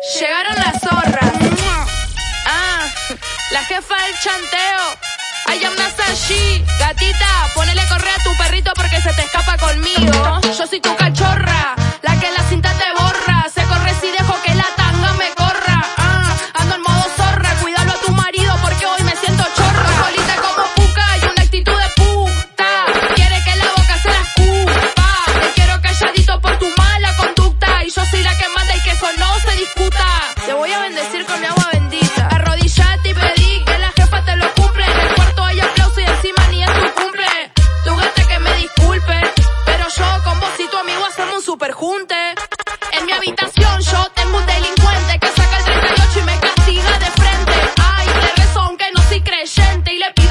Llegaron las zorras. Ah, la jefa del chanteo. I am Nasashi. Gatita, ponele correa a tu perrito porque se te escapa conmigo. Yo soy tu cachorra, Superjunte. En mi habitación yo tengo un delincuente que saca el 38 y me castiga de frente. Ay, le rezo aunque no soy creyente y le pido